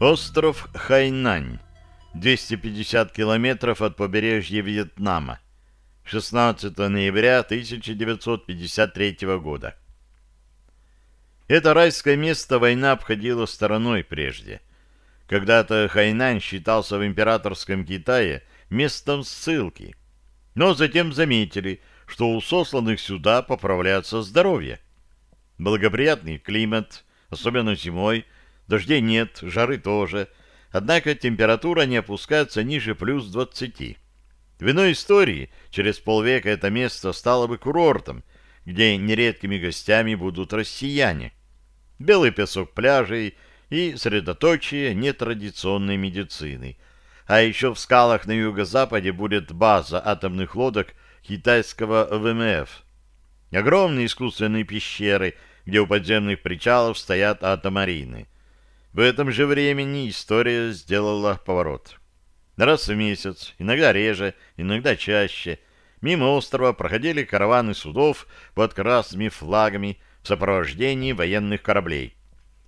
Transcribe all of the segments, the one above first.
Остров Хайнань, 250 километров от побережья Вьетнама. 16 ноября 1953 года. Это райское место война обходила стороной прежде. Когда-то Хайнань считался в императорском Китае местом ссылки. Но затем заметили, что у сосланных сюда поправляется здоровье. Благоприятный климат, особенно зимой, дождей нет, жары тоже, однако температура не опускается ниже плюс 20. В иной истории через полвека это место стало бы курортом, где нередкими гостями будут россияне. Белый песок пляжей и средоточие нетрадиционной медицины. А еще в скалах на юго-западе будет база атомных лодок китайского ВМФ. Огромные искусственные пещеры, где у подземных причалов стоят атомарины. В этом же времени история сделала поворот. Раз в месяц, иногда реже, иногда чаще, мимо острова проходили караваны судов под красными флагами в сопровождении военных кораблей.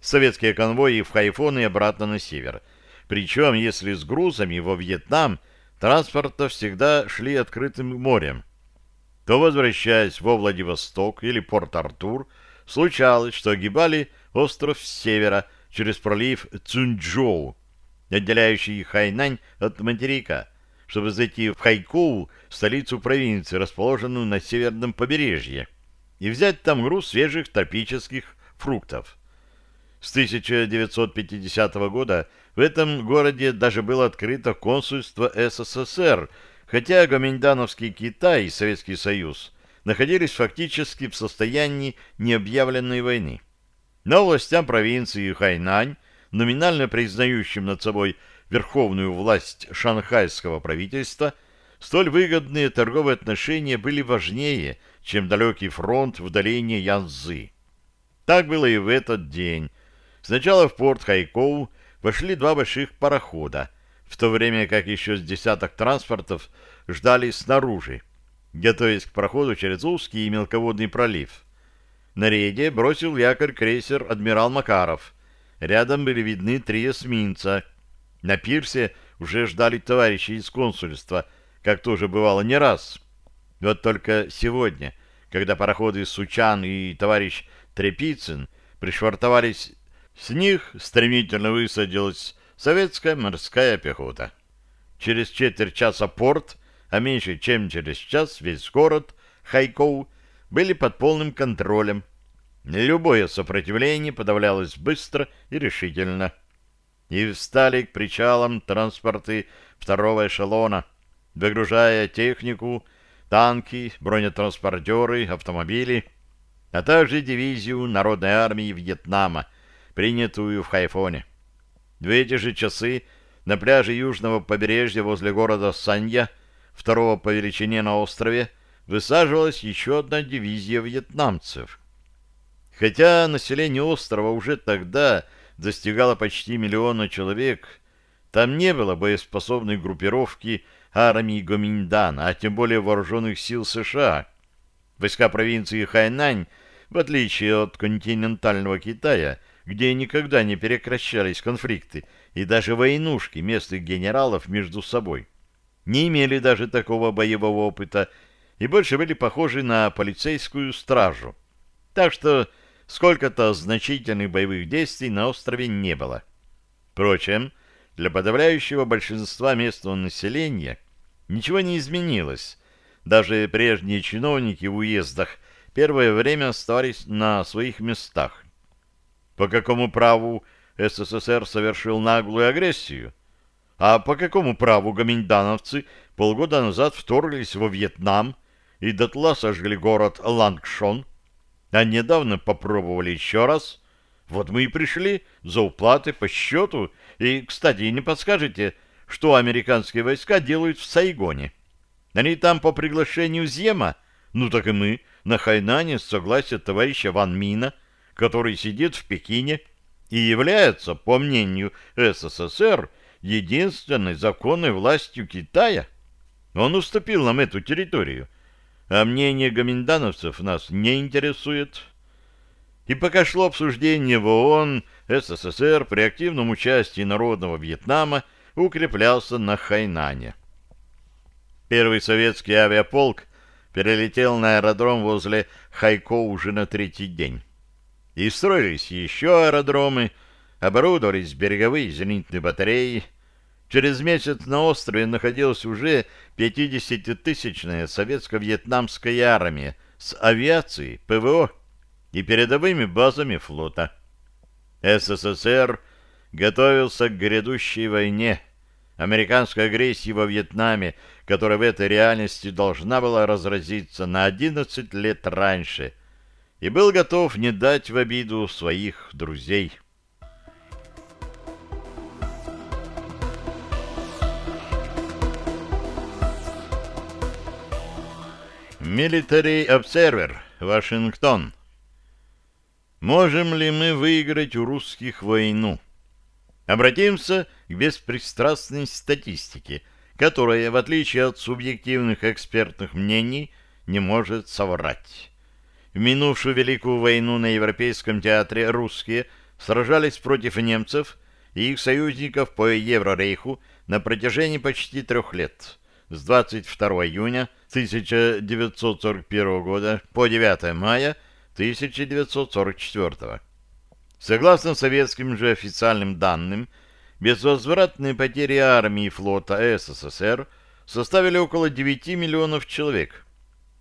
Советские конвои в Хайфон и обратно на север. Причем, если с грузами во Вьетнам, транспорта всегда шли открытым морем. То, возвращаясь во Владивосток или Порт-Артур, случалось, что огибали остров с севера через пролив Цунчжоу, отделяющий Хайнань от материка, чтобы зайти в Хайкоу, столицу провинции, расположенную на северном побережье, и взять там груз свежих тропических фруктов. С 1950 года в этом городе даже было открыто консульство СССР, хотя Гоминдановский Китай и Советский Союз находились фактически в состоянии необъявленной войны. Но властям провинции Хайнань номинально признающим над собой верховную власть шанхайского правительства, столь выгодные торговые отношения были важнее, чем далекий фронт в долине Янцзы. Так было и в этот день. Сначала в порт Хайкоу вошли два больших парохода, в то время как еще с десяток транспортов ждали снаружи, готовясь к проходу через узкий и мелководный пролив. На рейде бросил якорь крейсер «Адмирал Макаров», Рядом были видны три эсминца. На пирсе уже ждали товарищи из консульства, как тоже бывало не раз. Вот только сегодня, когда пароходы Сучан и товарищ Трепицын пришвартовались, с них стремительно высадилась советская морская пехота. Через четверть часа порт, а меньше чем через час весь город Хайкоу были под полным контролем Любое сопротивление подавлялось быстро и решительно. И встали к причалам транспорты второго эшелона, выгружая технику, танки, бронетранспортеры, автомобили, а также дивизию Народной армии Вьетнама, принятую в Хайфоне. В эти же часы на пляже южного побережья возле города Санья, второго по величине на острове, высаживалась еще одна дивизия вьетнамцев. Хотя население острова уже тогда достигало почти миллиона человек, там не было боеспособной группировки армии Гоминьдана, а тем более вооруженных сил США. Войска провинции Хайнань, в отличие от континентального Китая, где никогда не прекращались конфликты и даже войнушки местных генералов между собой, не имели даже такого боевого опыта и больше были похожи на полицейскую стражу. Так что сколько-то значительных боевых действий на острове не было. Впрочем, для подавляющего большинства местного населения ничего не изменилось. Даже прежние чиновники в уездах первое время оставались на своих местах. По какому праву СССР совершил наглую агрессию? А по какому праву гоминдановцы полгода назад вторглись во Вьетнам и дотла сожгли город Лангшон, а недавно попробовали еще раз. Вот мы и пришли за уплаты по счету. И, кстати, не подскажете, что американские войска делают в Сайгоне? Они там по приглашению Зема? Ну так и мы на Хайнане с согласия товарища Ван Мина, который сидит в Пекине и является, по мнению СССР, единственной законной властью Китая. Он уступил нам эту территорию – а мнение гоминдановцев нас не интересует. И пока шло обсуждение в ООН, СССР при активном участии народного Вьетнама укреплялся на Хайнане. Первый советский авиаполк перелетел на аэродром возле Хайко уже на третий день. И строились еще аэродромы, оборудовались береговые зенитные батареи. Через месяц на острове находилась уже 50-тысячная советско-вьетнамская армия с авиацией, ПВО и передовыми базами флота. СССР готовился к грядущей войне, американской агрессии во Вьетнаме, которая в этой реальности должна была разразиться на 11 лет раньше, и был готов не дать в обиду своих друзей. Military Observer, Вашингтон. Можем ли мы выиграть у русских войну? Обратимся к беспристрастной статистике, которая, в отличие от субъективных экспертных мнений, не может соврать. В минувшую Великую войну на Европейском театре русские сражались против немцев и их союзников по Еврорейху на протяжении почти трех лет, с 22 июня 1941 года по 9 мая 1944. Согласно советским же официальным данным, безвозвратные потери армии и флота СССР составили около 9 миллионов человек.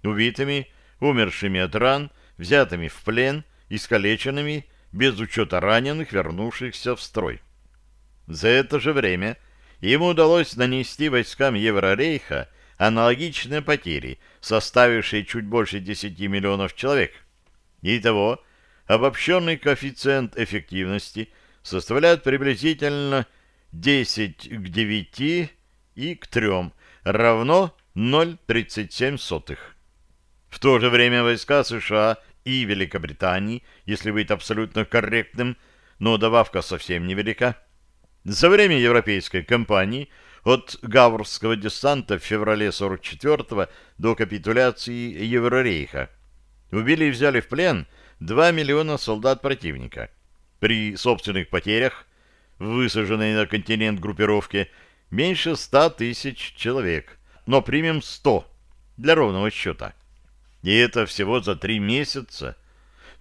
Убитыми, умершими от ран, взятыми в плен, искалеченными, без учета раненых, вернувшихся в строй. За это же время ему удалось нанести войскам Еврорейха аналогичные потери, составившие чуть больше 10 миллионов человек – Итого, обобщенный коэффициент эффективности составляет приблизительно 10 к 9 и к 3 равно 0,37. В то же время войска США и Великобритании, если быть абсолютно корректным, но добавка совсем невелика, за время европейской кампании от Гаврского десанта в феврале 44 до капитуляции Еврорейха убили и взяли в плен 2 миллиона солдат противника. При собственных потерях, высаженной на континент группировке, меньше 100 тысяч человек, но примем 100 для ровного счета. И это всего за три месяца,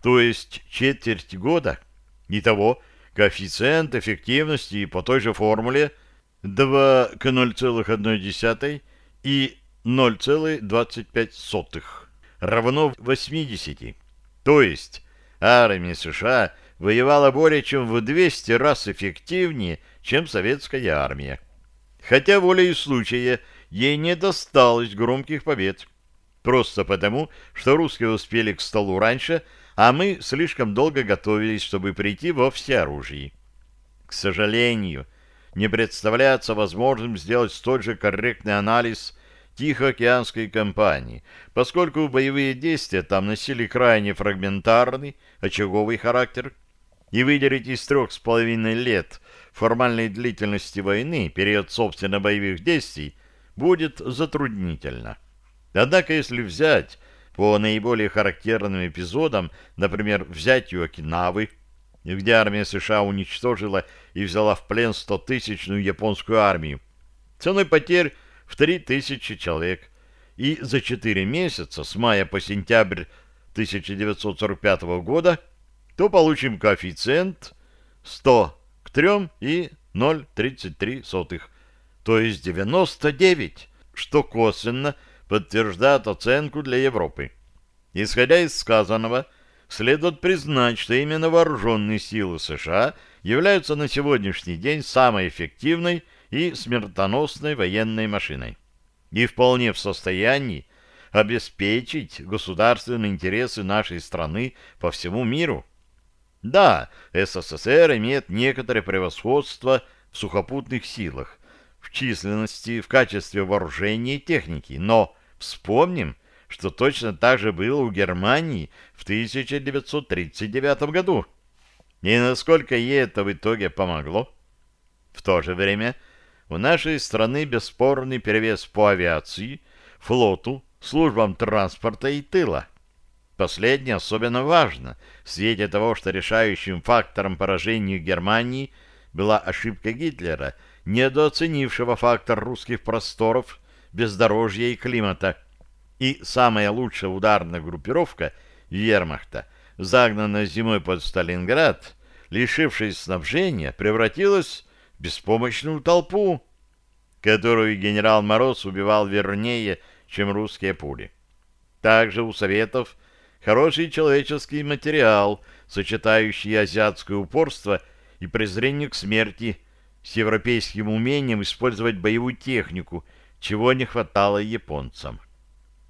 то есть четверть года. Итого коэффициент эффективности по той же формуле 2 к 0,1 и 0,25 равно 80. То есть армия США воевала более чем в 200 раз эффективнее, чем советская армия. Хотя волей случая ей не досталось громких побед. Просто потому, что русские успели к столу раньше, а мы слишком долго готовились, чтобы прийти во всеоружии. К сожалению, не представляется возможным сделать столь же корректный анализ Тихоокеанской компании, поскольку боевые действия там носили крайне фрагментарный, очаговый характер, и выделить из трех с половиной лет формальной длительности войны период собственно боевых действий будет затруднительно. Однако, если взять по наиболее характерным эпизодам, например, взятию Окинавы, где армия США уничтожила и взяла в плен 100-тысячную японскую армию, ценой потерь в 3000 человек, и за 4 месяца, с мая по сентябрь 1945 года, то получим коэффициент 100 к 3 и 0,33, то есть 99, что косвенно подтверждает оценку для Европы. Исходя из сказанного, следует признать, что именно вооруженные силы США являются на сегодняшний день самой эффективной и смертоносной военной машиной, и вполне в состоянии обеспечить государственные интересы нашей страны по всему миру. Да, СССР имеет некоторое превосходство в сухопутных силах, в численности, в качестве вооружения и техники, но вспомним, что точно так же было у Германии в 1939 году. И насколько ей это в итоге помогло? В то же время у нашей страны бесспорный перевес по авиации, флоту, службам транспорта и тыла. Последнее особенно важно в свете того, что решающим фактором поражения Германии была ошибка Гитлера, недооценившего фактор русских просторов, бездорожья и климата. И самая лучшая ударная группировка вермахта, загнанная зимой под Сталинград, лишившись снабжения, превратилась в беспомощную толпу, которую генерал Мороз убивал вернее, чем русские пули. Также у Советов хороший человеческий материал, сочетающий азиатское упорство и презрение к смерти с европейским умением использовать боевую технику, чего не хватало японцам.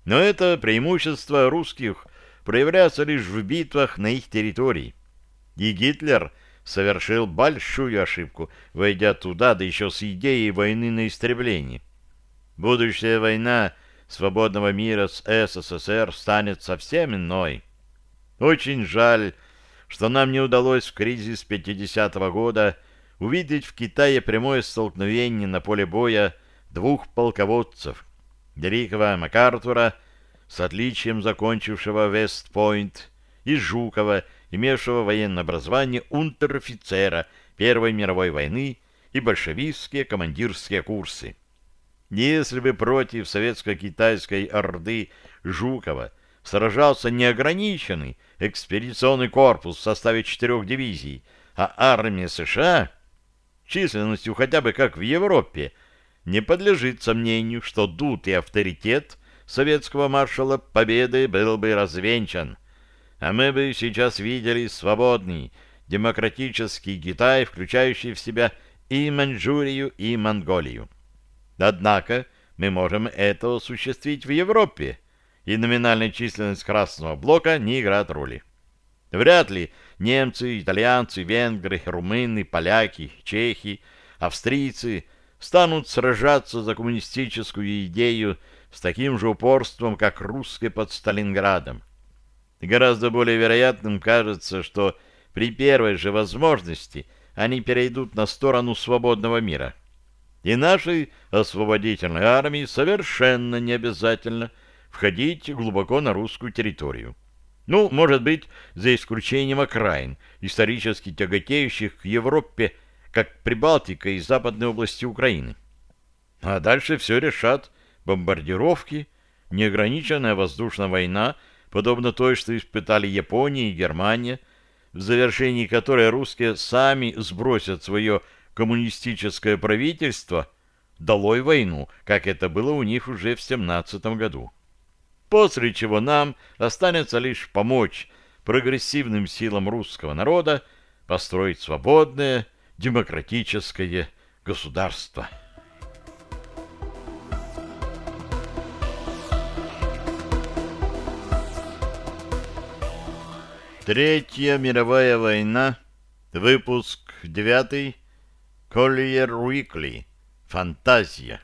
Но это преимущество русских проявляется лишь в битвах на их территории. И Гитлер совершил большую ошибку, войдя туда, да еще с идеей войны на истребление. Будущая война свободного мира с СССР станет совсем иной. Очень жаль, что нам не удалось в кризис 50-го года увидеть в Китае прямое столкновение на поле боя двух полководцев, великого МакАртура, с отличием закончившего Вестпойнт, и Жукова, имевшего военное образование унтер-офицера Первой мировой войны и большевистские командирские курсы. Если бы против советско-китайской орды Жукова сражался неограниченный экспедиционный корпус в составе четырех дивизий, а армия США, численностью хотя бы как в Европе, не подлежит сомнению, что дутый авторитет советского маршала Победы был бы развенчан, а мы бы сейчас видели свободный, демократический Китай, включающий в себя и Маньчжурию, и Монголию. Однако мы можем это осуществить в Европе, и номинальная численность Красного Блока не играет роли. Вряд ли немцы, итальянцы, венгры, румыны, поляки, чехи, австрийцы станут сражаться за коммунистическую идею с таким же упорством, как русские под Сталинградом. И гораздо более вероятным кажется, что при первой же возможности они перейдут на сторону свободного мира – и нашей освободительной армии совершенно не обязательно входить глубоко на русскую территорию. Ну, может быть, за исключением окраин, исторически тяготеющих к Европе, как Прибалтика и западной области Украины. А дальше все решат бомбардировки, неограниченная воздушная война, подобно той, что испытали Япония и Германия, в завершении которой русские сами сбросят свое коммунистическое правительство долой войну, как это было у них уже в семнадцатом году. После чего нам останется лишь помочь прогрессивным силам русского народа построить свободное демократическое государство. Третья мировая война, выпуск девятый, Collier Уикли. Фантазия.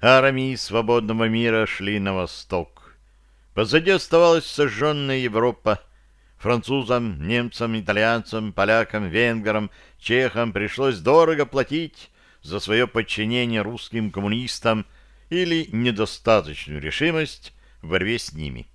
Армии свободного мира шли на восток. Позади оставалась сожженная Европа. Французам, немцам, итальянцам, полякам, венграм, чехам пришлось дорого платить за свое подчинение русским коммунистам или недостаточную решимость в борьбе с ними.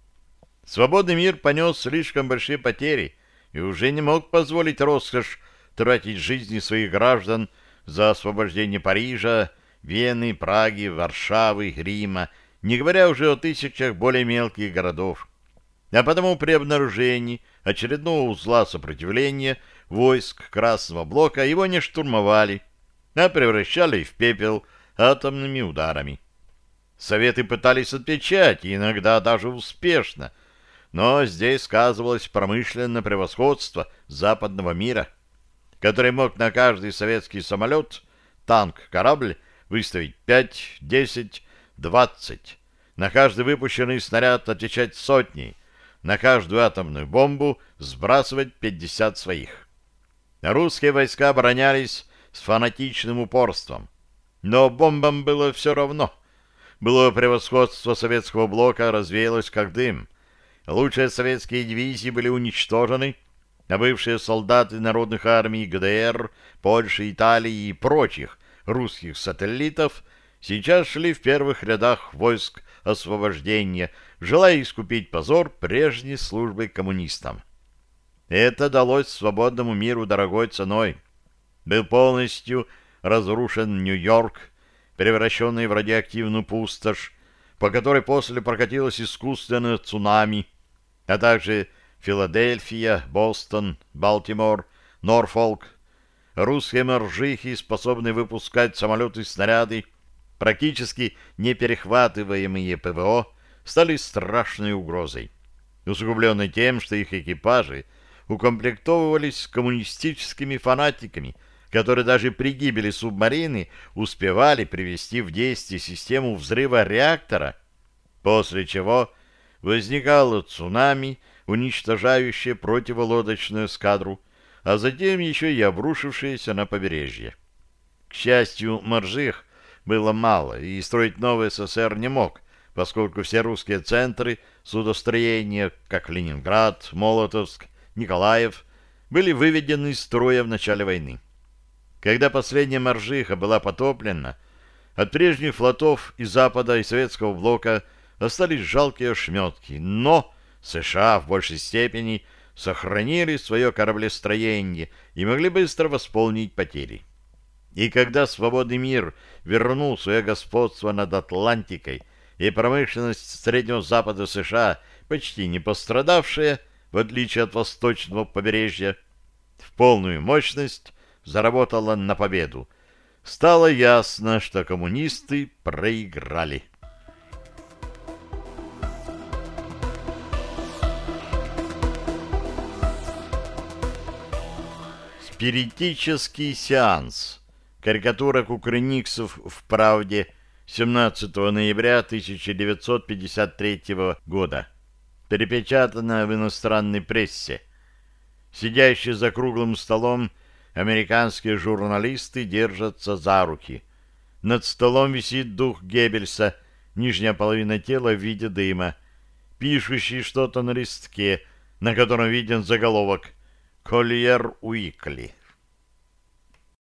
Свободный мир понес слишком большие потери и уже не мог позволить роскошь тратить жизни своих граждан за освобождение Парижа, Вены, Праги, Варшавы, Рима, не говоря уже о тысячах более мелких городов. А потому при обнаружении очередного узла сопротивления войск Красного Блока его не штурмовали, а превращали в пепел атомными ударами. Советы пытались отвечать, иногда даже успешно, но здесь сказывалось промышленное превосходство западного мира – который мог на каждый советский самолет, танк, корабль выставить 5, 10, 20, на каждый выпущенный снаряд отвечать сотней, на каждую атомную бомбу сбрасывать 50 своих. Русские войска оборонялись с фанатичным упорством, но бомбам было все равно. Было превосходство советского блока развеялось как дым. Лучшие советские дивизии были уничтожены, а бывшие солдаты народных армий ГДР, Польши, Италии и прочих русских сателлитов сейчас шли в первых рядах войск освобождения, желая искупить позор прежней службы коммунистам. Это далось свободному миру дорогой ценой. Был полностью разрушен Нью-Йорк, превращенный в радиоактивную пустошь, по которой после прокатилось искусственное цунами, а также Филадельфия, Бостон, Балтимор, Норфолк. Русские моржихи, способные выпускать самолеты и снаряды, практически неперехватываемые ПВО, стали страшной угрозой, усугубленной тем, что их экипажи укомплектовывались коммунистическими фанатиками, которые даже при гибели субмарины успевали привести в действие систему взрыва реактора, после чего возникало цунами, уничтожающее противолодочную эскадру, а затем еще и обрушившееся на побережье. К счастью, моржих было мало, и строить новый СССР не мог, поскольку все русские центры судостроения, как Ленинград, Молотовск, Николаев, были выведены из строя в начале войны. Когда последняя моржиха была потоплена, от прежних флотов из Запада и Советского блока остались жалкие ошметки, но США в большей степени сохранили свое кораблестроение и могли быстро восполнить потери. И когда свободный мир вернул свое господство над Атлантикой и промышленность Среднего Запада США, почти не пострадавшая, в отличие от восточного побережья, в полную мощность заработала на победу, стало ясно, что коммунисты проиграли. Спиритический сеанс. Карикатура кукрыниксов в «Правде» 17 ноября 1953 года. Перепечатана в иностранной прессе. Сидящие за круглым столом американские журналисты держатся за руки. Над столом висит дух Геббельса, нижняя половина тела в виде дыма, пишущий что-то на листке, на котором виден заголовок «Кольер Уикли».